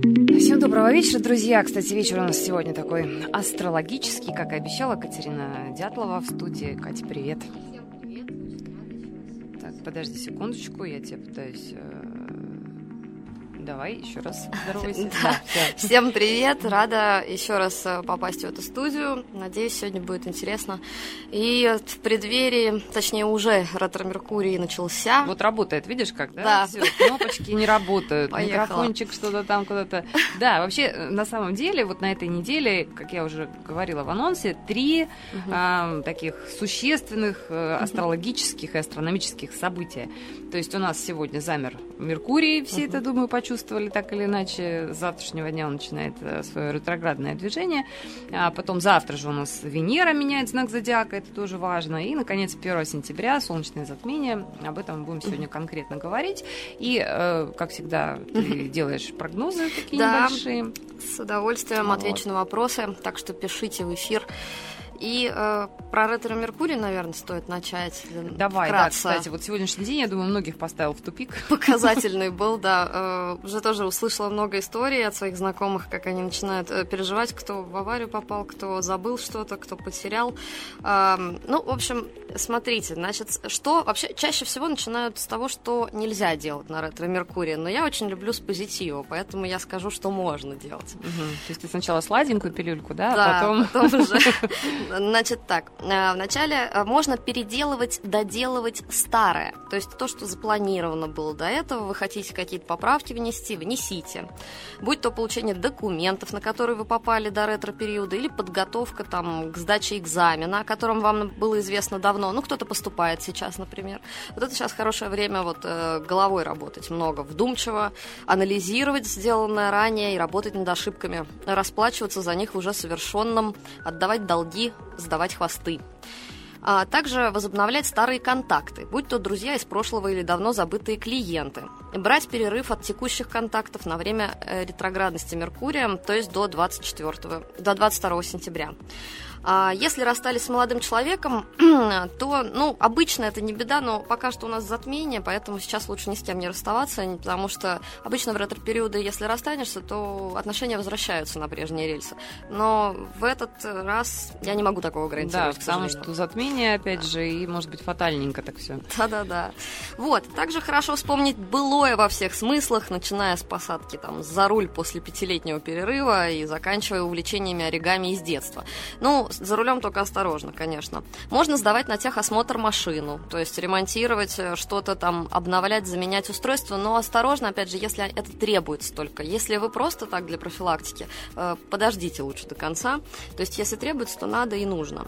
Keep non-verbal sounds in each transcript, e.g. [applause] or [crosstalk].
Всем доброго вечера, друзья. Кстати, вечер у нас сегодня такой астрологический, как и обещала Катерина Дятлова в студии. Катя, привет. Так, подожди секундочку, я тебе пытаюсь э, Давай еще раз здоровайся. Да. Всем привет, рада еще раз э, попасть в эту студию. Надеюсь, сегодня будет интересно. И в преддверии, точнее уже ретро Меркурий начался. Вот работает, видишь как, да? Да. Всё, кнопочки не работают, Поехала. микрофончик что-то там куда-то. Да, вообще э, на самом деле вот на этой неделе, как я уже говорила в анонсе, три а, таких существенных э, астрологических и астрономических события. То есть у нас сегодня замер Меркурий, все это, думаю, почувствовали так или иначе. С завтрашнего дня он начинает э, свое ретроградное движение. А потом завтра же у нас Венера меняет знак зодиака, это тоже важно. И, наконец, 1 сентября солнечное затмение. Об этом мы будем сегодня конкретно говорить. И, э, как всегда, ты делаешь прогнозы такие Да. небольшие. С удовольствием Вот. отвечу на вопросы, так что пишите в эфир. И э, про ретро Меркурий, наверное, стоит начать. э, Давай, вкратце. да, кстати, вот сегодняшний день, я думаю, многих поставил в тупик. [laughs] показательный был, да. Э, Уже тоже услышала много историй от своих знакомых, как они начинают э, переживать, кто в аварию попал, кто забыл что-то, кто потерял. Эм, Ну, в общем, смотрите, значит, что вообще чаще всего начинают с того, что нельзя делать на ретро-меркурии, но я очень люблю с позитива, поэтому я скажу, что можно делать. Мгм. То есть ты сначала сладенькую пилюльку, да, Да, а потом... потом уже. [laughs] [laughs] Значит так, э, вначале э, можно переделывать, доделывать старое. То есть то, что запланировано было до этого, вы хотите какие-то поправки внести, внесите. Будь то получение документов, на которые вы попали до ретро-периода, или подготовка там, к сдаче экзамена, о котором вам было известно давно. Ну, кто-то поступает сейчас, например. Вот это сейчас хорошее время вот э, головой работать много, вдумчиво, анализировать сделанное ранее и работать над ошибками, расплачиваться за них в уже совершенном, отдавать долги, сдавать хвосты. А также возобновлять старые контакты, будь то друзья из прошлого или давно забытые клиенты. Брать перерыв от текущих контактов на время э, ретроградности Меркурия, то есть до 24, до 22 сентября. А если расстались с молодым человеком, [clears throat] то, ну, обычно это не беда, но пока что у нас затмение, поэтому сейчас лучше ни с кем не расставаться, потому что обычно в ретро-периоды, если расстанешься, то отношения возвращаются на прежние рельсы. Но в этот раз я не могу такого Да, гарантировать, к потому что затмение, опять же, и, может быть, фатальненько так все. Да-да-да. Вот, также хорошо вспомнить былое во всех смыслах, начиная с посадки там за руль после пятилетнего перерыва и заканчивая увлечениями оригами из детства. Ну, за рулем только осторожно, конечно. Можно сдавать на техосмотр машину, то есть ремонтировать э, что-то там, обновлять, заменять устройство, но осторожно, опять же, если это требуется только. Если вы просто так для профилактики, э, подождите лучше до конца. То есть, если требуется, то надо и нужно.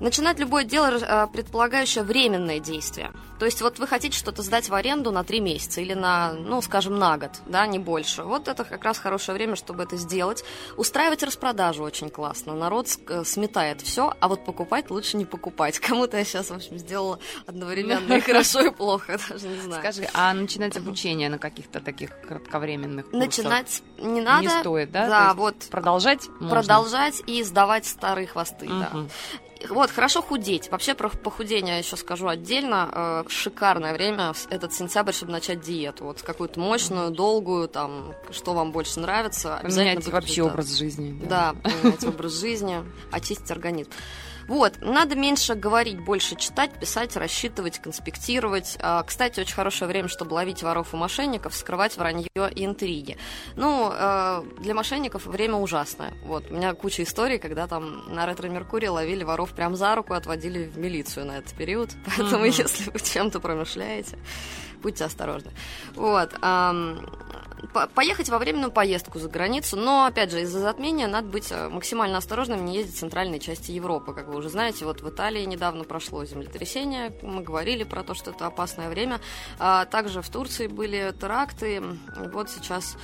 Начинать любое дело, э, предполагающее временное действие. То есть вот вы хотите что-то сдать в аренду на три месяца или на, ну, скажем, на год, да, не больше. Вот это как раз хорошее время, чтобы это сделать. Устраивать распродажу очень классно. Народ э, сметает все, а вот покупать лучше не покупать. Кому-то я сейчас, в общем, сделала одновременно и хорошо, и плохо, [laughs] даже не знаю. Скажи, а начинать обучение на каких-то таких кратковременных курсах Начинать не надо. не стоит, да? Да, вот Продолжать можно? продолжать и сдавать старые хвосты, да. Вот, хорошо худеть. Вообще про похудение еще скажу отдельно. Э, шикарное время этот сентябрь, чтобы начать диету. Вот какую-то мощную, долгую, там, что вам больше нравится. Поменять вообще образ жизни. Да, поменять образ жизни, очистить организм. Вот, надо меньше говорить, больше читать, писать, рассчитывать, конспектировать. А, Кстати, очень хорошее время, чтобы ловить воров и мошенников, скрывать вранье и интриги. Ну, э, для мошенников время ужасное. Вот, у меня куча историй, когда там на ретро-меркурии ловили воров прям за руку, отводили в милицию на этот период. [laughs] Поэтому, Мгм. если вы чем-то промышляете, будьте осторожны. Вот. поехать во временную поездку за границу, но, опять же, из-за затмения надо быть э, максимально осторожным, не ездить в центральной части Европы. Как вы уже знаете, вот в Италии недавно прошло землетрясение, мы говорили про то, что это опасное время. А также в Турции были теракты, вот сейчас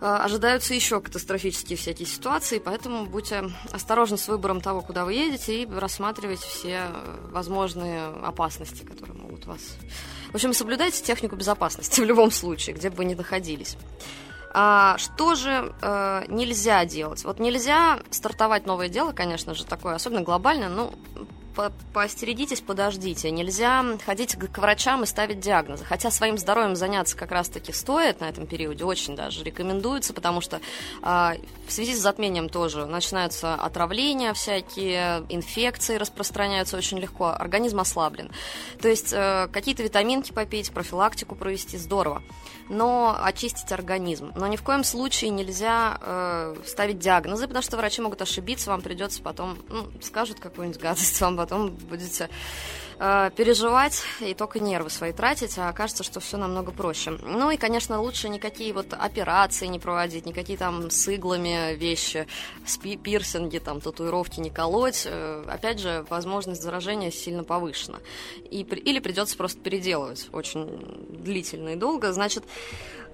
ожидаются еще катастрофические всякие ситуации, поэтому будьте осторожны с выбором того, куда вы едете, и рассматривайте все э, возможные опасности, которые могут вас... В общем, соблюдайте технику безопасности [laughs] в любом случае, где бы вы ни находились. А что же э, нельзя делать? Вот нельзя стартовать новое дело, конечно же, такое, особенно глобальное, ну, по поостерегитесь, подождите. Нельзя ходить к врачам и ставить диагнозы. Хотя своим здоровьем заняться как раз-таки стоит на этом периоде, очень даже рекомендуется, потому что а, в связи с затмением тоже начинаются отравления всякие, инфекции распространяются очень легко, организм ослаблен. То есть э, какие-то витаминки попить, профилактику провести здорово но очистить организм. Но ни в коем случае нельзя э, ставить диагнозы, потому что врачи могут ошибиться, вам придется потом, ну, скажут какую-нибудь гадость, [laughs] вам потом будете э, переживать и только нервы свои тратить, а окажется, что все намного проще. Ну и, конечно, лучше никакие вот операции не проводить, никакие там с иглами вещи, спи пирсинги, там, татуировки не колоть. Э, опять же, возможность заражения сильно повышена. И, или придется просто переделывать очень длительно и долго. Значит,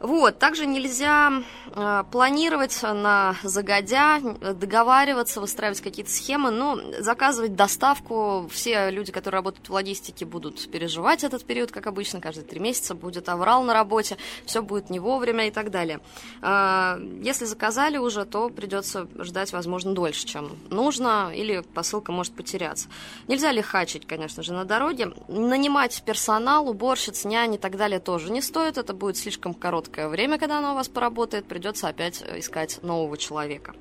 вот, также нельзя э, планировать на загодя, договариваться, выстраивать какие-то схемы, но заказывать доставку. Все люди, которые работают в логистике, будут переживать этот период, как обычно, каждые три месяца будет аврал на работе, все будет не вовремя и так далее. Э, если заказали уже, то придется ждать, возможно, дольше, чем нужно, или посылка может потеряться. Нельзя лихачить, конечно же, на дороге. Нанимать персонал, уборщиц, нянь и так далее тоже не стоит, это будет слишком короткое время, когда она у вас поработает, придется опять искать нового человека.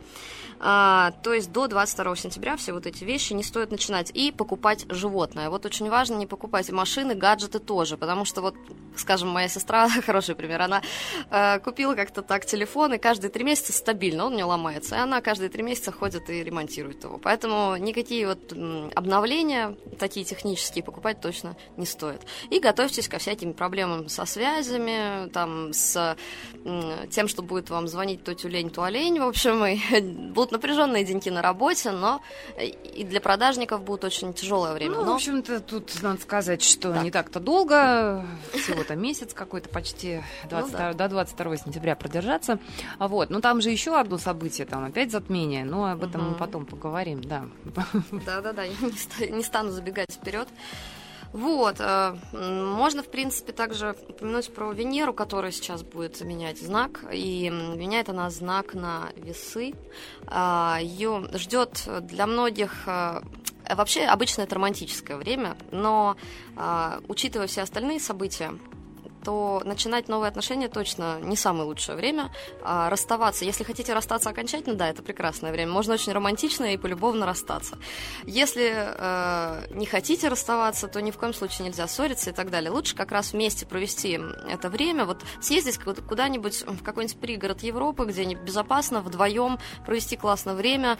А, то есть до 22 сентября все вот эти вещи не стоит начинать. И покупать животное. Вот очень важно не покупать машины, гаджеты тоже, потому что вот, скажем, моя сестра, [laughs] хороший пример, она э, купила как-то так телефон, и каждые три месяца стабильно, он не ломается, и она каждые три месяца ходит и ремонтирует его. Поэтому никакие вот обновления, такие технические, покупать точно не стоит. И готовьтесь ко всяким проблемам со связями, там, с э, тем, что будет вам звонить то тюлень, то олень, в общем, и [laughs] будут напряженные деньки на работе, но и для продажников будет очень тяжелое время. Ну, но... в общем-то, тут надо сказать, что да. не так-то долго, всего-то месяц какой-то почти 22, ну, да. до 22 сентября продержаться. А вот, ну там же еще одно событие, там опять затмение, но об этом угу. мы потом поговорим, да. Да-да-да, я не стану забегать вперед. Вот. Э, можно, в принципе, также упомянуть про Венеру, которая сейчас будет менять знак. И меняет она знак на весы. А, Ее ждет для многих э, Вообще, обычно это романтическое время, но а, учитывая все остальные события, то начинать новые отношения точно не самое лучшее время. А расставаться, если хотите расстаться окончательно, да, это прекрасное время. Можно очень романтично и полюбовно расстаться. Если э, не хотите расставаться, то ни в коем случае нельзя ссориться и так далее. Лучше как раз вместе провести это время, вот съездить куда-нибудь в какой-нибудь пригород Европы, где безопасно, вдвоем провести классное время.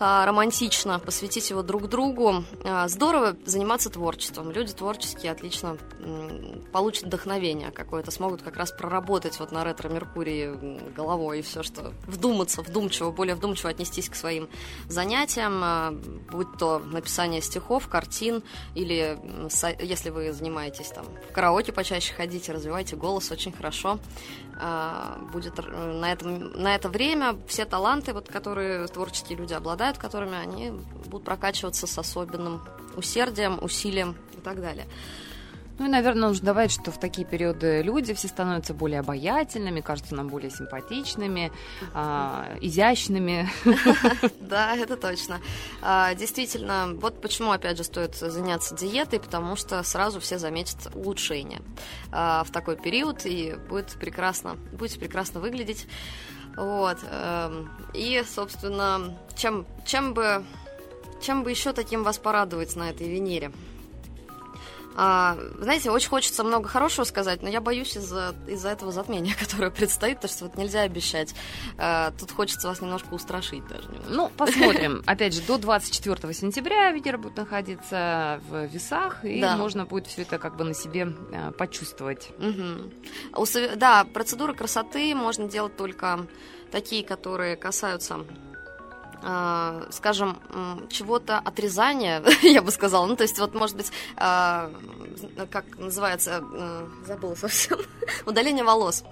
А, романтично, посвятить его друг другу. А, здорово заниматься творчеством. Люди творческие отлично получат вдохновение какое-то, смогут как раз проработать вот на ретро-меркурии головой и все, что вдуматься, вдумчиво, более вдумчиво отнестись к своим занятиям, а, будь то написание стихов, картин, или если вы занимаетесь там в караоке почаще ходите, развивайте голос очень хорошо. Будет на, этом, на это время все таланты, вот, которые творческие люди обладают, обладают, которыми они будут прокачиваться с особенным усердием, усилием и так далее. Ну и, наверное, нужно добавить, что в такие периоды люди все становятся более обаятельными, кажутся нам более симпатичными, э, изящными. [laughs] Да, это точно. А, действительно, вот почему, опять же, стоит заняться диетой, потому что сразу все заметят улучшение а, в такой период, и будет прекрасно, будете прекрасно выглядеть. Вот. Эм, и, собственно, чем, чем бы чем бы еще таким вас порадовать на этой Венере? А, знаете, очень хочется много хорошего сказать, но я боюсь из-за из этого затмения, [laughs] которое предстоит, потому что вот нельзя обещать. А, тут хочется вас немножко устрашить даже. Ну, посмотрим. [laughs] Опять же, до 24 сентября Венера будет находиться в весах, и да. можно будет все это как бы на себе а, почувствовать. Угу. Да, процедуры красоты можно делать только такие, которые касаются скажем, чего-то отрезания, [laughs] я бы сказала. Ну, то есть, вот, может быть, э, как называется, э, забыла совсем, [laughs] удаление волос.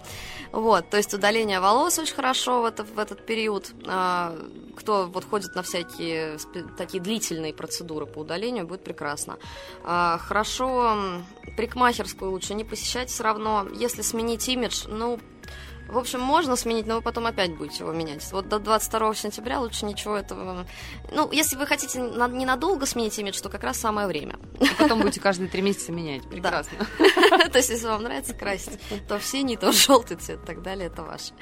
Вот, то есть удаление волос очень хорошо в, это, в этот период. Э, кто вот ходит на всякие такие длительные процедуры по удалению, будет прекрасно. Э, хорошо, парикмахерскую лучше не посещать все равно. Если сменить имидж, ну, В общем, можно сменить, но вы потом опять будете его менять. Вот до 22 сентября лучше ничего этого... Ну, если вы хотите ненадолго сменить имидж, то как раз самое время. И потом будете каждые три месяца менять. Прекрасно. [laughs] То есть, если вам нравится красить, то в синий, то желтый цвет и так далее, это ваше.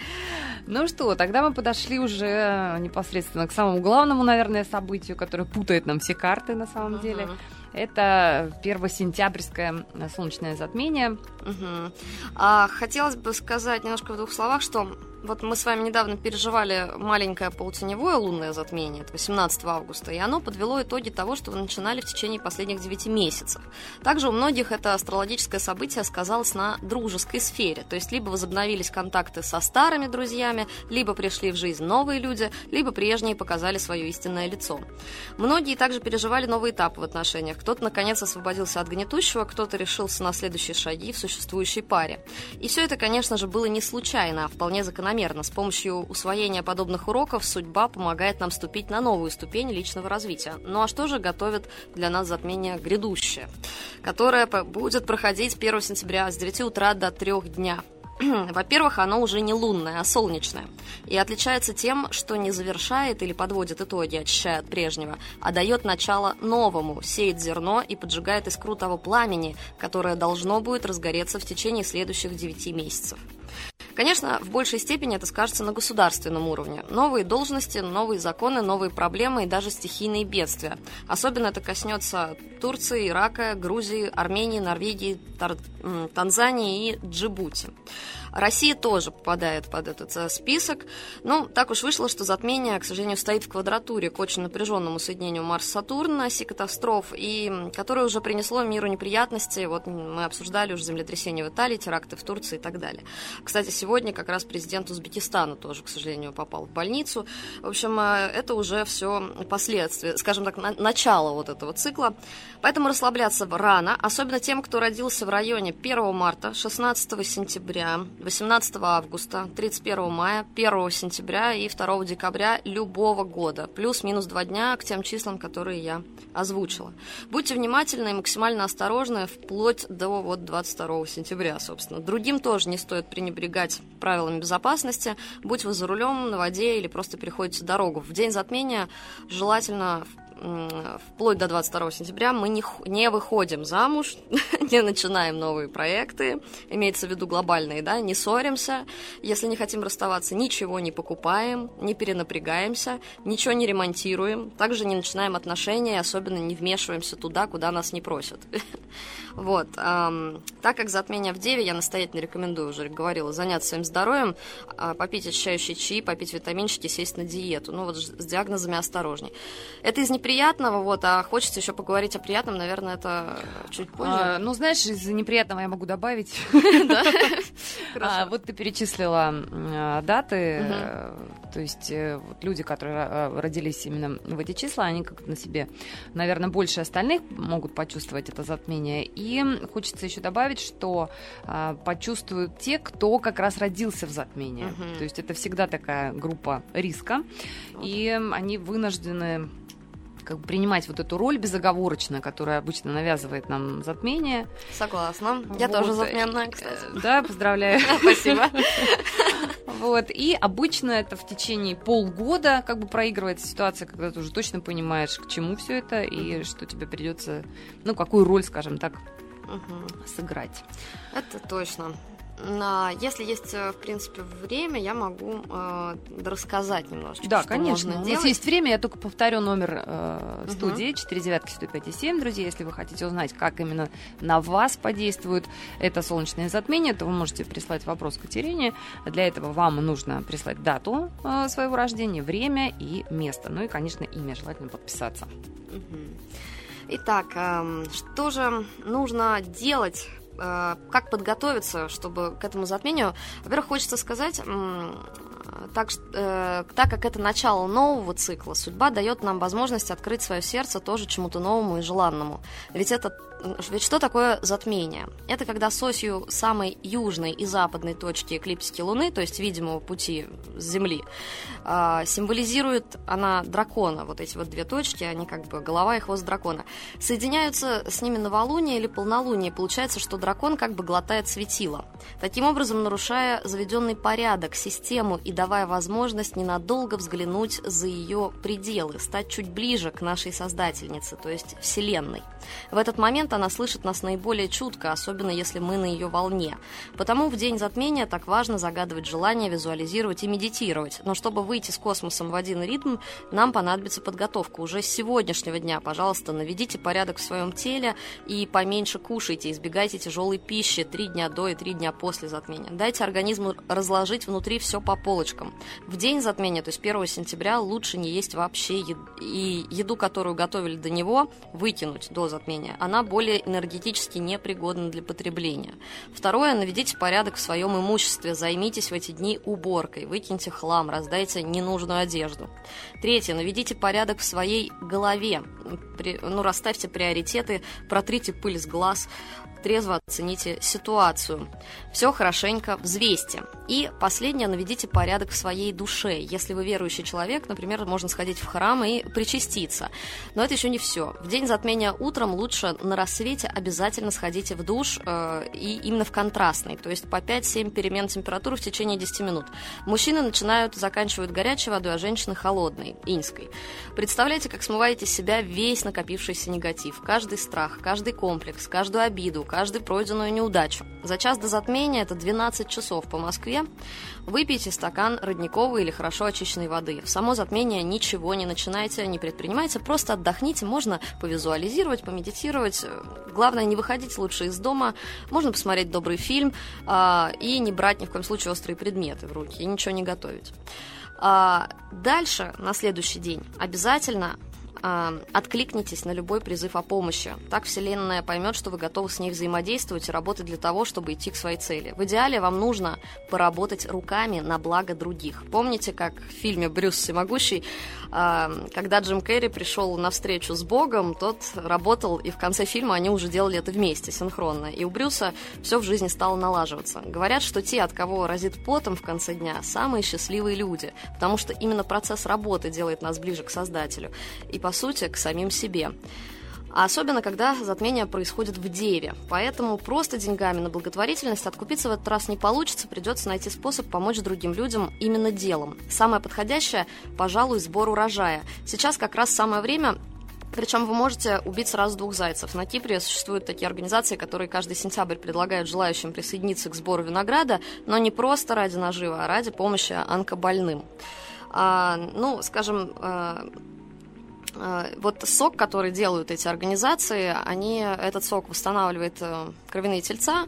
Ну что, тогда мы подошли уже непосредственно к самому главному, наверное, событию, которое путает нам все карты на самом деле. Это первосентябрьское солнечное затмение. Угу. А, хотелось бы сказать немножко в двух словах, что вот мы с вами недавно переживали маленькое полутеневое лунное затмение, это 18 августа, и оно подвело итоги того, что вы начинали в течение последних 9 месяцев. Также у многих это астрологическое событие сказалось на дружеской сфере, то есть либо возобновились контакты со старыми друзьями, либо пришли в жизнь новые люди, либо прежние показали свое истинное лицо. Многие также переживали новый этап в отношениях. Кто-то, наконец, освободился от гнетущего, кто-то решился на следующие шаги в существующей паре. И все это, конечно же, было не случайно, а вполне закономерно закономерно. С помощью усвоения подобных уроков судьба помогает нам ступить на новую ступень личного развития. Ну а что же готовит для нас затмение грядущее, которое будет проходить 1 сентября с 9 утра до 3 дня. [clears throat] Во-первых, оно уже не лунное, а солнечное. И отличается тем, что не завершает или подводит итоги, очищая от прежнего, а дает начало новому, сеет зерно и поджигает искру того пламени, которое должно будет разгореться в течение следующих 9 месяцев. Конечно, в большей степени это скажется на государственном уровне. Новые должности, новые законы, новые проблемы и даже стихийные бедствия. Особенно это коснется Турции, Ирака, Грузии, Армении, Норвегии, Тар... Танзании и Джибути. Россия тоже попадает под этот э, список. Ну, так уж вышло, что затмение, к сожалению, стоит в квадратуре к очень напряженному соединению Марс-Сатурн оси катастроф, и которое уже принесло миру неприятности. Вот мы обсуждали уже землетрясения в Италии, теракты в Турции и так далее. Кстати, сегодня как раз президент Узбекистана тоже, к сожалению, попал в больницу. В общем, э, это уже все последствия, скажем так, на начало вот этого цикла. Поэтому расслабляться рано, особенно тем, кто родился в районе 1 марта, 16 сентября, 18 августа, 31 мая, 1 сентября и 2 декабря любого года, плюс-минус два дня к тем числам, которые я озвучила. Будьте внимательны и максимально осторожны вплоть до вот 22 сентября, собственно. Другим тоже не стоит пренебрегать правилами безопасности. Будь вы за рулем, на воде или просто переходите дорогу. В день затмения желательно вплоть до 22 сентября мы не, не выходим замуж, [laughs] не начинаем новые проекты, имеется в виду глобальные, да, не ссоримся, если не хотим расставаться, ничего не покупаем, не перенапрягаемся, ничего не ремонтируем, также не начинаем отношения, особенно не вмешиваемся туда, куда нас не просят. [laughs] Вот. Так как затмение в Деве, я настоятельно рекомендую, уже говорила, заняться своим здоровьем, э, попить очищающий чаи, попить витаминчики, сесть на диету. Ну вот с диагнозами осторожней. Это из неприятного, вот, а хочется еще поговорить о приятном, наверное, это чуть позже. А, ну, знаешь, из неприятного я могу добавить. [laughs] А, вот ты перечислила даты, то есть э, люди, которые э, родились именно в эти числа, они как на себе, наверное, больше остальных могут почувствовать это затмение. И хочется еще добавить, что а, почувствуют те, кто как раз родился в затмении. То есть это всегда такая группа риска, и они вынуждены как бы принимать вот эту роль безоговорочно, которая обычно навязывает нам затмение. Согласна. Я вот. тоже затменная, кстати. Да, поздравляю. [laughs] Спасибо. Вот. И обычно это в течение полгода как бы проигрывается ситуация, когда ты уже точно понимаешь, к чему все это и что тебе придется, ну, какую роль, скажем так, угу. сыграть. Это точно. Если есть, э, в принципе, время, я могу э, рассказать немножечко. Да, конечно. У нас есть время, я только повторю номер э, студии 495 друзья. Если вы хотите узнать, как именно на вас подействует это солнечное затмение, то вы можете прислать вопрос Катерине. Для этого вам нужно прислать дату э, своего рождения, время и место. Ну и, конечно, имя желательно подписаться. Итак, э, что же нужно делать как подготовиться, чтобы к этому затмению? Во-первых, хочется сказать, так, э, так как это начало нового цикла, судьба дает нам возможность открыть свое сердце тоже чему-то новому и желанному. Ведь это ведь что такое затмение? Это когда с осью самой южной и западной точки эклиптики Луны, то есть видимого пути с Земли, а, символизирует она дракона. Вот эти вот две точки, они как бы голова и хвост дракона. Соединяются с ними новолуние или полнолуние. Получается, что дракон как бы глотает светило. Таким образом, нарушая заведенный порядок, систему и давая возможность ненадолго взглянуть за ее пределы, стать чуть ближе к нашей создательнице, то есть Вселенной. В этот момент она слышит нас наиболее чутко, особенно если мы на ее волне. Потому в день затмения так важно загадывать желание, визуализировать и медитировать. Но чтобы выйти с космосом в один ритм, нам понадобится подготовка. Уже с сегодняшнего дня, пожалуйста, наведите порядок в своем теле и поменьше кушайте, избегайте тяжелой пищи три дня до и три дня после затмения. Дайте организму разложить внутри все по полочкам. В день затмения, то есть 1 сентября, лучше не есть вообще еду. И еду, которую готовили до него, выкинуть до затмения. Она более энергетически непригодна для потребления. Второе, наведите порядок в своем имуществе, займитесь в эти дни уборкой, выкиньте хлам, раздайте ненужную одежду. Третье, наведите порядок в своей голове, ну, расставьте приоритеты, протрите пыль с глаз, трезво оцените ситуацию. Все хорошенько взвесьте. И последнее, наведите порядок в своей душе. Если вы верующий человек, например, можно сходить в храм и причаститься. Но это еще не все. В день затмения утром лучше на рассвете обязательно сходите в душ э, и именно в контрастный, то есть по 5-7 перемен температуры в течение 10 минут. Мужчины начинают, заканчивают горячей водой, а женщины холодной, инской. Представляете, как смываете себя весь накопившийся негатив, каждый страх, каждый комплекс, каждую обиду, каждую пройденную неудачу. За час до затмения, это 12 часов по Москве, выпейте стакан родниковой или хорошо очищенной воды. В само затмение ничего не начинайте, не предпринимайте, просто отдохните, можно повизуализировать, помедитировать. Главное, не выходить лучше из дома, можно посмотреть добрый фильм э, и не брать ни в коем случае острые предметы в руки и ничего не готовить. А дальше, на следующий день, обязательно э, откликнитесь на любой призыв о помощи. Так Вселенная поймет, что вы готовы с ней взаимодействовать и работать для того, чтобы идти к своей цели. В идеале вам нужно поработать руками на благо других. Помните, как в фильме «Брюс всемогущий», э, когда Джим Керри пришел на встречу с Богом, тот работал, и в конце фильма они уже делали это вместе, синхронно. И у Брюса все в жизни стало налаживаться. Говорят, что те, от кого разит потом в конце дня, самые счастливые люди, потому что именно процесс работы делает нас ближе к Создателю. И по по сути, к самим себе. А особенно, когда затмение происходит в Деве. Поэтому просто деньгами на благотворительность откупиться в этот раз не получится, придется найти способ помочь другим людям именно делом. Самое подходящее, пожалуй, сбор урожая. Сейчас как раз самое время причем вы можете убить сразу двух зайцев. На Кипре существуют такие организации, которые каждый сентябрь предлагают желающим присоединиться к сбору винограда, но не просто ради нажива, а ради помощи онкобольным. А, ну, скажем, Э, вот сок, который делают эти организации, они, этот сок восстанавливает э, кровяные тельца,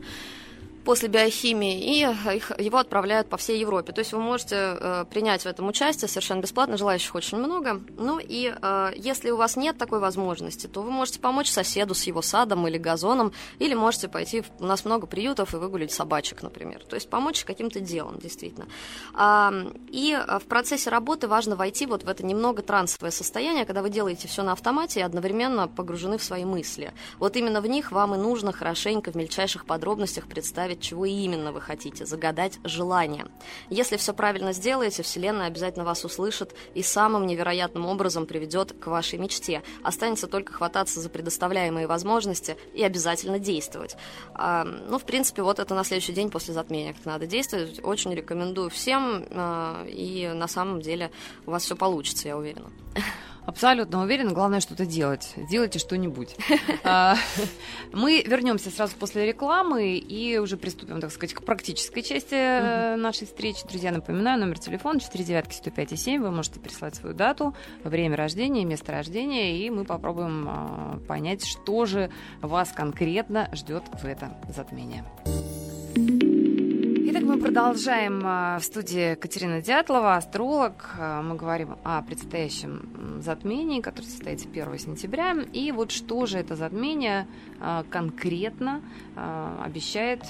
после биохимии, и его отправляют по всей Европе. То есть вы можете э, принять в этом участие совершенно бесплатно, желающих очень много. Ну и э, если у вас нет такой возможности, то вы можете помочь соседу с его садом или газоном, или можете пойти, у нас много приютов, и выгулить собачек, например. То есть помочь каким-то делом, действительно. А, и в процессе работы важно войти вот в это немного трансовое состояние, когда вы делаете все на автомате и одновременно погружены в свои мысли. Вот именно в них вам и нужно хорошенько в мельчайших подробностях представить представить, чего именно вы хотите, загадать желание. Если все правильно сделаете, Вселенная обязательно вас услышит и самым невероятным образом приведет к вашей мечте. Останется только хвататься за предоставляемые возможности и обязательно действовать. А, ну, в принципе, вот это на следующий день после затмения, как надо действовать. Очень рекомендую всем, а, и на самом деле у вас все получится, я уверена. Абсолютно уверена. Главное что-то делать. Делайте что-нибудь. [laughs] А, мы вернемся сразу после рекламы и уже приступим, так сказать, к практической части э, нашей встречи. Друзья, напоминаю, номер телефона 495 Вы можете прислать свою дату, время рождения, место рождения, и мы попробуем а, понять, что же вас конкретно ждет в это затмение. Итак, мы продолжаем а, в студии Катерина Дятлова, астролог. А, мы говорим о предстоящем затмении, которое состоится 1 сентября. И вот что же это затмение а, конкретно обещает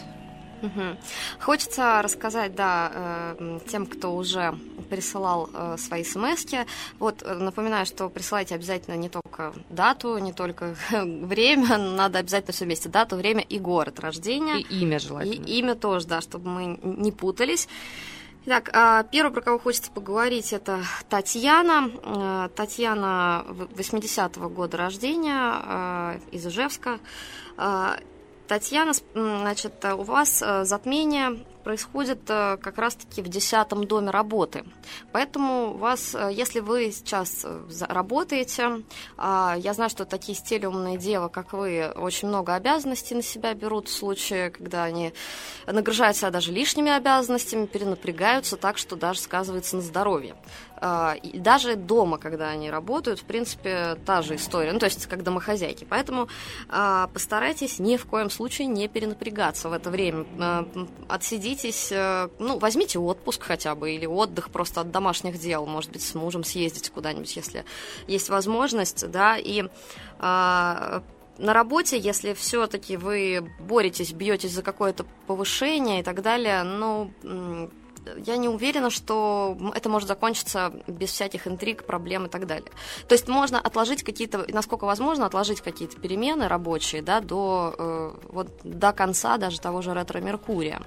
Угу. Хочется рассказать, да, э, тем, кто уже присылал э, свои смс -ки. Вот э, напоминаю, что присылайте обязательно не только дату, не только [laughs] время, надо обязательно все вместе. Дату, время и город рождения. И имя желательно. И имя тоже, да, чтобы мы не путались. Итак, а, первое, про кого хочется поговорить, это Татьяна. Татьяна 80-го года рождения из Ижевска. Татьяна, значит, у вас э, затмение происходит э, как раз-таки в десятом доме работы. Поэтому вас, э, если вы сейчас работаете, а, я знаю, что такие стелиумные девы, как вы, очень много обязанностей на себя берут в случае, когда они нагружают себя даже лишними обязанностями, перенапрягаются так, что даже сказывается на здоровье. А, даже дома, когда они работают, в принципе, та же история, ну, то есть как домохозяйки. Поэтому а, постарайтесь ни в коем случае не перенапрягаться в это время. А, отсидитесь, ну, возьмите отпуск хотя бы, или отдых просто от домашних дел, может быть, с мужем съездить куда-нибудь, если есть возможность, да, и на работе, если все-таки вы боретесь, бьетесь за какое-то повышение и так далее, ну, я не уверена, что это может закончиться без всяких интриг, проблем и так далее. То есть можно отложить какие-то, насколько возможно, отложить какие-то перемены рабочие да, до, э, вот, до конца даже того же ретро-меркурия.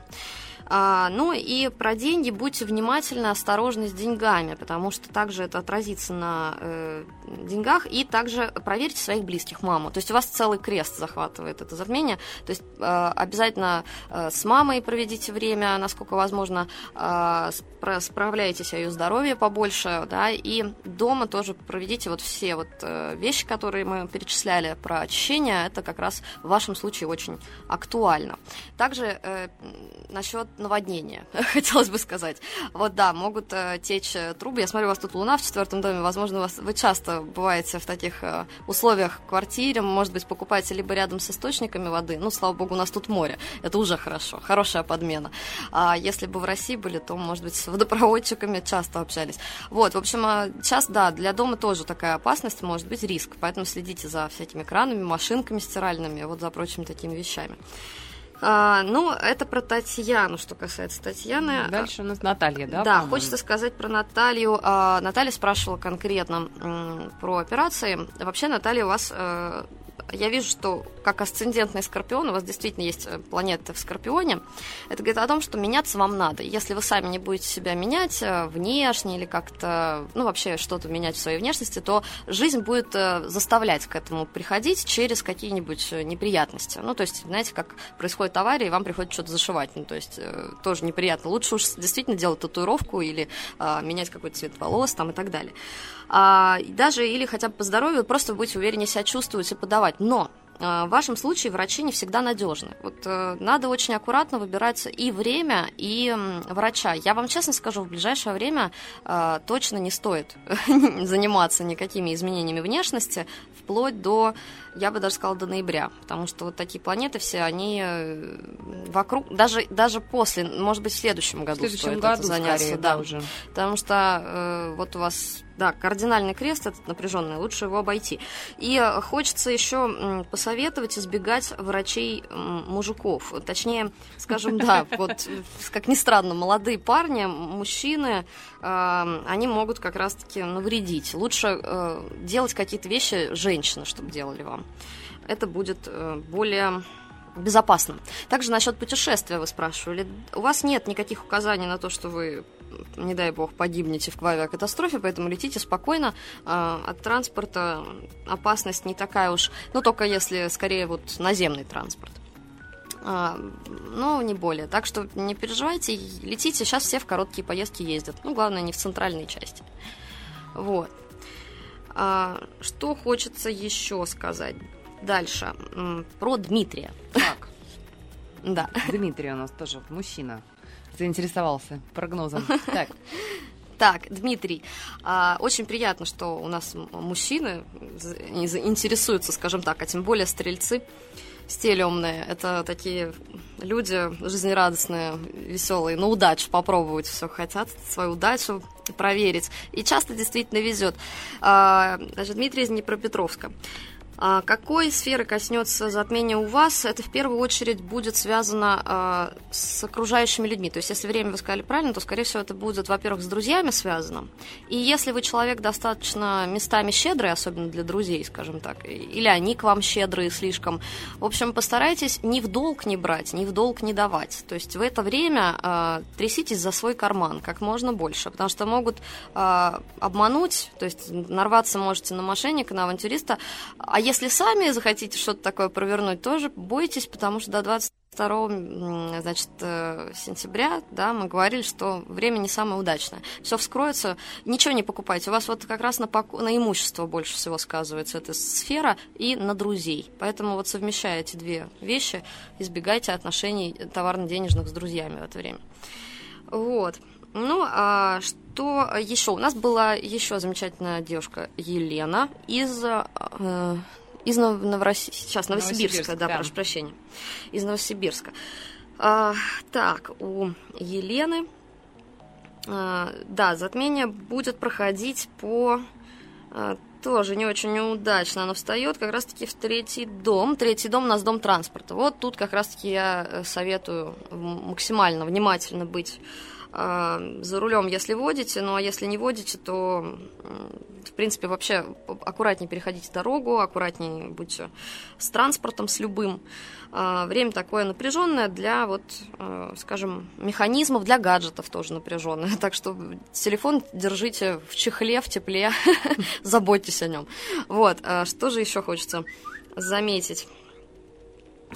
А, ну и про деньги будьте внимательны, осторожны с деньгами, потому что также это отразится на э, деньгах, и также проверьте своих близких, маму. То есть у вас целый крест захватывает это затмение, то есть э, обязательно э, с мамой проведите время, насколько возможно, э, справляйтесь о ее здоровье побольше, да, и дома тоже проведите вот все вот э, вещи, которые мы перечисляли про очищение, это как раз в вашем случае очень актуально. Также э, насчет наводнения, [laughs] хотелось бы сказать. Вот да, могут э, течь э, трубы. Я смотрю, у вас тут луна в четвертом доме. Возможно, у вас, вы часто бываете в таких э, условиях квартире. Может быть, покупаете либо рядом с источниками воды. Ну, слава богу, у нас тут море. Это уже хорошо. Хорошая подмена. А если бы в России были, то, может быть, с водопроводчиками часто общались. Вот, в общем, сейчас, да, для дома тоже такая опасность, может быть, риск. Поэтому следите за всякими кранами, машинками стиральными, вот за прочими такими вещами. А, ну, это про Татьяну, что касается Татьяны. Дальше у нас Наталья, да? Да, хочется сказать про Наталью. А, Наталья спрашивала конкретно про операции. Вообще, Наталья, у вас э, я вижу, что как асцендентный скорпион, у вас действительно есть э, планета в скорпионе, это говорит о том, что меняться вам надо. Если вы сами не будете себя менять э, внешне или как-то, ну, вообще что-то менять в своей внешности, то жизнь будет э, заставлять к этому приходить через какие-нибудь неприятности. Ну, то есть, знаете, как происходит авария, и вам приходится что-то зашивать. Ну, то есть, тоже неприятно. Лучше уж действительно делать татуировку или а, менять какой-то цвет волос там и так далее а, даже или хотя бы по здоровью, просто будете увереннее себя чувствовать и подавать. Но а, в вашем случае врачи не всегда надежны. Вот э, надо очень аккуратно выбирать и время, и врача. Я вам честно скажу, в ближайшее время э, точно не стоит [laughs] заниматься никакими изменениями внешности, вплоть до, я бы даже сказала, до ноября. Потому что вот такие планеты все, они э, вокруг, даже, даже после, может быть, в следующем году в следующем стоит году заняться. Скорее, да, уже. Потому что э, вот у вас да, кардинальный крест этот напряженный, лучше его обойти. И э, хочется еще посоветовать избегать врачей мужиков. Точнее, скажем, да, [laughs] вот, как ни странно, молодые парни, мужчины, э, они могут как раз-таки навредить. Лучше э, делать какие-то вещи женщины, чтобы делали вам. Это будет более безопасно. Также насчет путешествия вы спрашивали. У вас нет никаких указаний на то, что вы не дай бог, погибнете в авиакатастрофе, поэтому летите спокойно. А, от транспорта опасность не такая уж, ну, только если скорее вот наземный транспорт. Ну, не более. Так что не переживайте, летите. Сейчас все в короткие поездки ездят. Ну, главное, не в центральной части. Вот. А, что хочется еще сказать дальше? Про Дмитрия. Так. [laughs] Да. Дмитрий у нас тоже мужчина заинтересовался прогнозом. Так. Так, Дмитрий, а, очень приятно, что у нас мужчины интересуются, скажем так, а тем более стрельцы стелемные. Это такие люди жизнерадостные, веселые, на удачу попробовать все хотят, свою удачу проверить. И часто действительно везет. А, значит, Дмитрий из Днепропетровска. А какой сферы коснется затмение у вас? Это в первую очередь будет связано а, с окружающими людьми. То есть, если время вы сказали правильно, то, скорее всего, это будет, во-первых, с друзьями связано. И если вы человек достаточно местами щедрый, особенно для друзей, скажем так, или они к вам щедрые слишком, в общем, постарайтесь ни в долг не брать, ни в долг не давать. То есть в это время а, тряситесь за свой карман как можно больше, потому что могут а, обмануть, то есть нарваться можете на мошенника, на авантюриста, а если сами захотите что-то такое провернуть, тоже бойтесь, потому что до 22 значит, э, сентября, да, мы говорили, что время не самое удачное. Все вскроется, ничего не покупайте. У вас вот как раз на, поку... на имущество больше всего сказывается эта сфера и на друзей. Поэтому вот совмещая эти две вещи, избегайте отношений товарно-денежных с друзьями в это время. Вот. Ну, а что еще? У нас была еще замечательная девушка Елена из, э, из Новороссийска, сейчас Новосибирска, Новосибирск, да, да, прошу прощения, из Новосибирска. А, так, у Елены, а, да, затмение будет проходить по а, тоже не очень неудачно. Она встает как раз-таки в третий дом. Третий дом у нас дом транспорта. Вот тут как раз-таки я э, советую максимально внимательно быть за рулем, если водите, ну а если не водите, то, в принципе, вообще аккуратнее переходите дорогу, аккуратнее будьте с транспортом, с любым. А, время такое напряженное для, вот, а, скажем, механизмов, для гаджетов тоже напряженное. [laughs] Так что телефон держите в чехле, в тепле, [laughs] заботьтесь о нем. Вот, что же еще хочется заметить?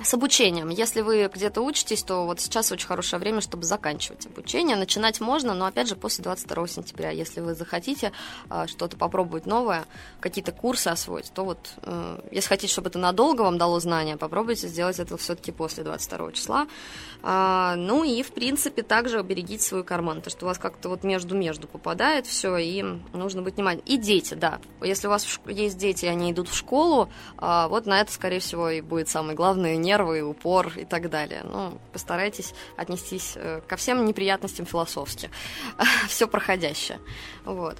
С обучением. Если вы где-то учитесь, то вот сейчас очень хорошее время, чтобы заканчивать обучение. Начинать можно, но опять же после 22 сентября. Если вы захотите э, что-то попробовать новое, какие-то курсы освоить, то вот э, если хотите, чтобы это надолго вам дало знания, попробуйте сделать это все-таки после 22 числа. А, ну и, в принципе, также берегите свой карман, потому что у вас как-то вот между-между попадает все, и нужно быть внимательным. И дети, да. Если у вас есть дети, и они идут в школу, а, вот на это, скорее всего, и будет самый главный нервы, упор и так далее. Ну, постарайтесь отнестись э, ко всем неприятностям философски. [laughs] Все проходящее. Вот.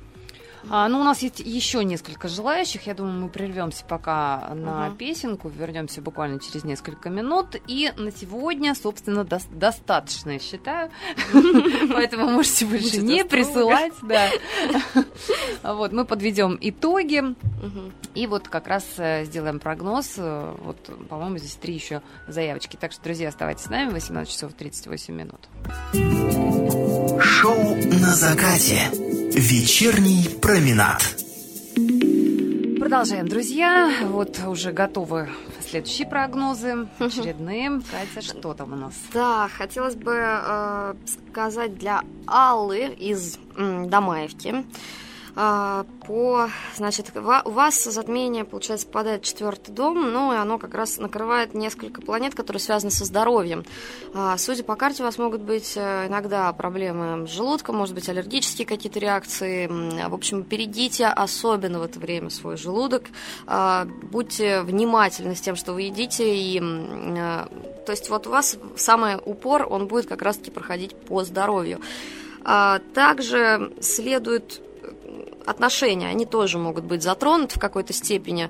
А, ну, у нас есть еще несколько желающих. Я думаю, мы прервемся пока на угу. песенку, вернемся буквально через несколько минут. И на сегодня, собственно, до- достаточно, я считаю. [laughs] Поэтому можете больше не присылать. Да. [laughs] Вот, мы подведем итоги. И вот как раз э, сделаем прогноз. Э, вот, по-моему, здесь три еще заявочки. Так что, друзья, оставайтесь с нами. 18 часов 38 минут. Шоу на закате. Вечерний променад. Продолжаем, друзья. Вот уже готовы следующие прогнозы, очередные. Катя, что там у нас? Да, хотелось бы э, сказать для Аллы из э, Домаевки. А, по, значит, у вас затмение, получается, попадает в четвертый дом, ну, и оно как раз накрывает несколько планет, которые связаны со здоровьем. А, судя по карте, у вас могут быть э, иногда проблемы с желудком, может быть, аллергические какие-то реакции. В общем, берегите особенно в это время свой желудок. А, будьте внимательны с тем, что вы едите, и э, то есть вот у вас самый упор, он будет как раз-таки проходить по здоровью. Также следует отношения, они тоже могут быть затронуты в какой-то степени.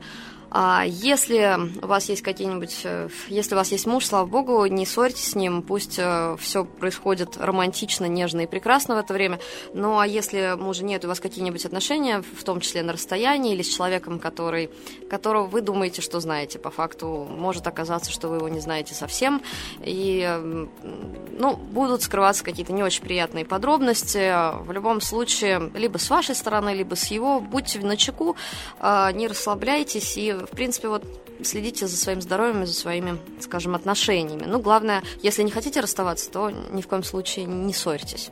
А если у вас есть какие-нибудь, э, если у вас есть муж, слава богу, не ссорьтесь с ним, пусть э, все происходит романтично, нежно и прекрасно в это время. Ну а если мужа нет, у вас какие-нибудь отношения, в том числе на расстоянии или с человеком, который, которого вы думаете, что знаете, по факту может оказаться, что вы его не знаете совсем, и ну, будут скрываться какие-то не очень приятные подробности. В любом случае, либо с вашей стороны, либо с его, будьте на чеку, а, не расслабляйтесь и в принципе, вот следите за своим здоровьем и за своими, скажем, отношениями. Ну, главное, если не хотите расставаться, то ни в коем случае не ссорьтесь.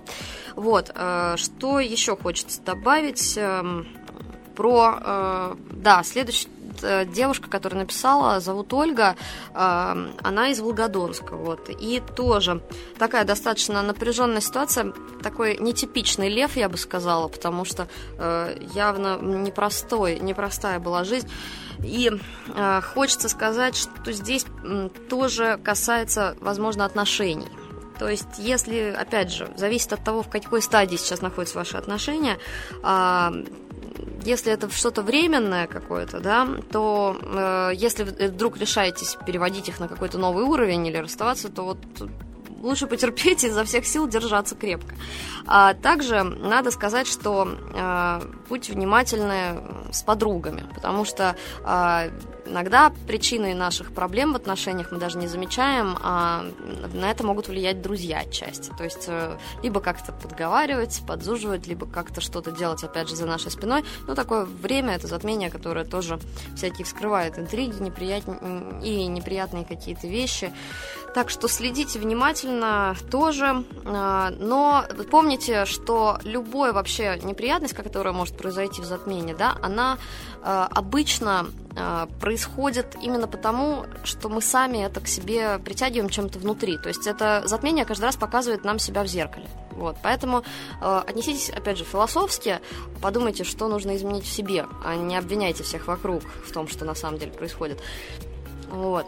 Вот, э, что еще хочется добавить эм, про, э, да, следующий э, девушка, которая написала, зовут Ольга, она из Волгодонска, вот, и тоже такая достаточно напряженная ситуация, такой нетипичный лев, я бы сказала, потому что явно непростой, непростая была жизнь. И э, хочется сказать, что здесь э, тоже касается, возможно, отношений. То есть, если, опять же, зависит от того, в какой стадии сейчас находятся ваши отношения, э, если это что-то временное какое-то, да, то э, если вдруг решаетесь переводить их на какой-то новый уровень или расставаться, то вот лучше потерпеть и изо всех сил держаться крепко. А также надо сказать, что э, будьте внимательны с подругами, потому что э, иногда причиной наших проблем в отношениях мы даже не замечаем, а на это могут влиять друзья отчасти. То есть э, либо как-то подговаривать, подзуживать, либо как-то что-то делать, опять же, за нашей спиной. Ну, такое время, это затмение, которое тоже всякие вскрывает интриги неприятные и неприятные какие-то вещи. Так что следите внимательно тоже. А, но помните, что любая вообще неприятность, которая может произойти в затмении, да, она а, обычно а, происходит именно потому, что мы сами это к себе притягиваем чем-то внутри. То есть это затмение каждый раз показывает нам себя в зеркале. Вот, поэтому э, отнеситесь, опять же, философски, подумайте, что нужно изменить в себе, а не обвиняйте всех вокруг в том, что на самом деле происходит. Вот.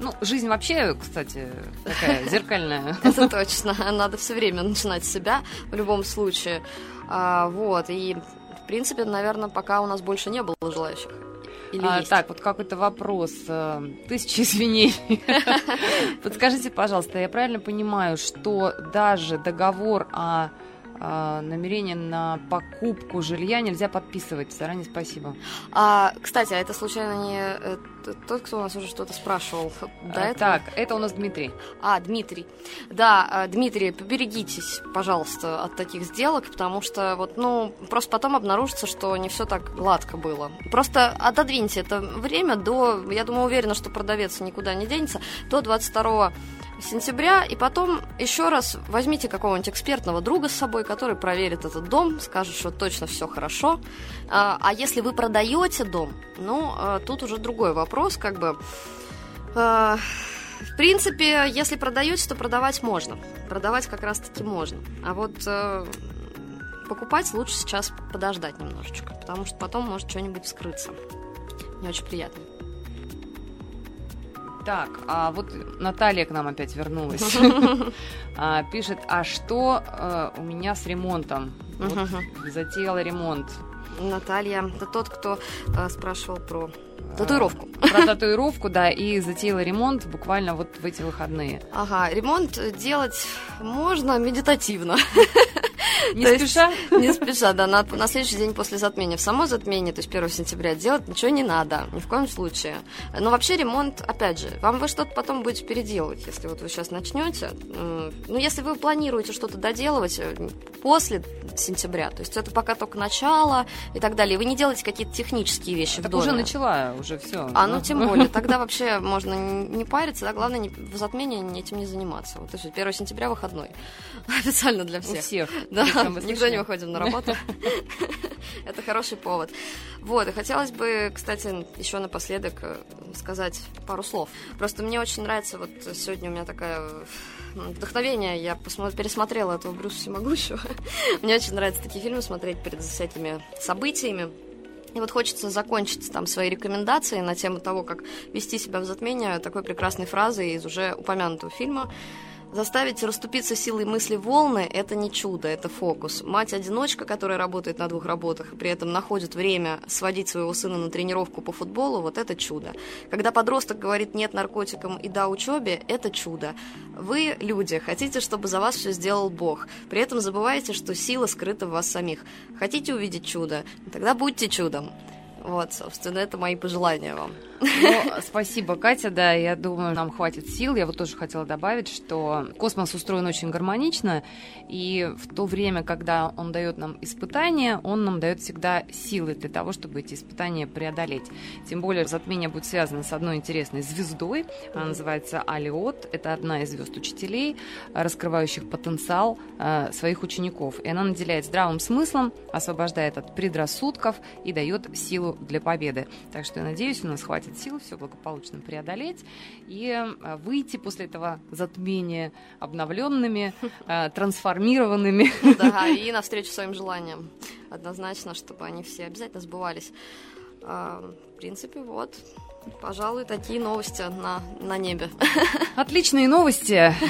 Ну, жизнь вообще, кстати, такая [laughs] зеркальная. Это точно. Надо все время начинать с себя в любом случае. А, вот. И, в принципе, наверное, пока у нас больше не было желающих. Или а, есть? Так, вот какой-то вопрос. Э, тысячи извинений. [laughs] Подскажите, пожалуйста, я правильно понимаю, что даже договор о намерение на покупку жилья нельзя подписывать. Заранее спасибо. А, кстати, а это случайно не э, тот, кто у нас уже что-то спрашивал до а, этого? Так, это у нас Дмитрий. А, Дмитрий. Да, э, Дмитрий, поберегитесь, пожалуйста, от таких сделок, потому что вот, ну, просто потом обнаружится, что не все так гладко было. Просто отодвиньте это время до, я думаю, уверена, что продавец никуда не денется, до 22 сентября, и потом еще раз возьмите какого-нибудь экспертного друга с собой, который проверит этот дом, скажет, что точно все хорошо. А, а если вы продаете дом, ну, а, тут уже другой вопрос, как бы. А, в принципе, если продаете, то продавать можно. Продавать как раз-таки можно. А вот э, покупать лучше сейчас подождать немножечко, потому что потом может что-нибудь вскрыться. Не очень приятно. Так, а вот Наталья к нам опять вернулась. [laughs] А, пишет, а что э, у меня с ремонтом? Затеяла ремонт. Наталья, это тот, кто э, спрашивал про Татуировку. Про татуировку, да, и затеяла ремонт буквально вот в эти выходные. Ага, ремонт делать можно медитативно. [laughs] Не спеша? Не спеша, да. На, на следующий день после затмения. В само затмение, то есть 1 сентября, делать ничего не надо. Ни в коем случае. Но вообще ремонт, опять же, вам вы что-то потом будете переделывать, если вот вы сейчас начнете. Ну, если вы планируете что-то доделывать э, после сентября, то есть это пока только начало и так далее. Вы не делаете какие-то технические вещи так в доме. уже начала, уже все. А, ну тем более. Тогда [laughs] вообще можно не париться, да, главное не, в затмении этим не заниматься. Вот, то есть 1 сентября выходной. [laughs] Официально для всех. У всех. Да, [laughs] никто не выходим на работу. [laughs] Это хороший повод. Вот, и хотелось бы, кстати, еще напоследок э, сказать пару слов. Просто мне очень нравится, вот сегодня у меня такая вдохновение. Я пересмотрела этого Брюса Всемогущего. [laughs] Мне очень нравится такие фильмы смотреть перед всякими событиями. И вот хочется закончить там свои рекомендации на тему того, как вести себя в затмении такой прекрасной фразой из уже упомянутого фильма Заставить расступиться силой мысли волны – это не чудо, это фокус. Мать-одиночка, которая работает на двух работах и при этом находит время сводить своего сына на тренировку по футболу – вот это чудо. Когда подросток говорит «нет наркотикам» и «да учебе» – это чудо. Вы, люди, хотите, чтобы за вас все сделал Бог. При этом забываете, что сила скрыта в вас самих. Хотите увидеть чудо? Тогда будьте чудом. Вот, собственно, это мои пожелания вам. Спасибо, Катя, да, я думаю, нам хватит сил. Я вот тоже хотела добавить, что космос устроен очень гармонично, и в то время, когда он дает нам испытания, он нам дает всегда силы для того, чтобы эти испытания преодолеть. Тем более затмение будет связано с одной интересной звездой, она называется Алиот, это одна из звезд учителей, раскрывающих потенциал э, своих учеников. И она наделяет здравым смыслом, освобождает от предрассудков и дает силу для победы. Так что я надеюсь, у нас хватит хватит сил все благополучно преодолеть и э, выйти после этого затмения обновленными, э, трансформированными. [laughs] Да, и навстречу своим желаниям. Однозначно, чтобы они все обязательно сбывались. А, в принципе, вот, Пожалуй, такие новости на, на небе. Отличные новости. [laughs]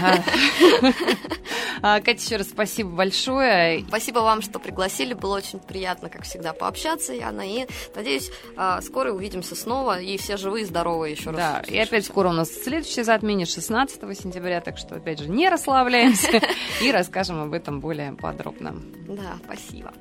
А, Катя, еще раз спасибо большое. Спасибо вам, что пригласили. Было очень приятно, как всегда, пообщаться, Яна. И, надеюсь, а, скоро увидимся снова. И все живые и здоровые еще Да, раз. и опять скоро у нас следующее затмение 16 сентября, так что, опять же, не расслабляемся [laughs] и расскажем об этом более подробно. Да, спасибо.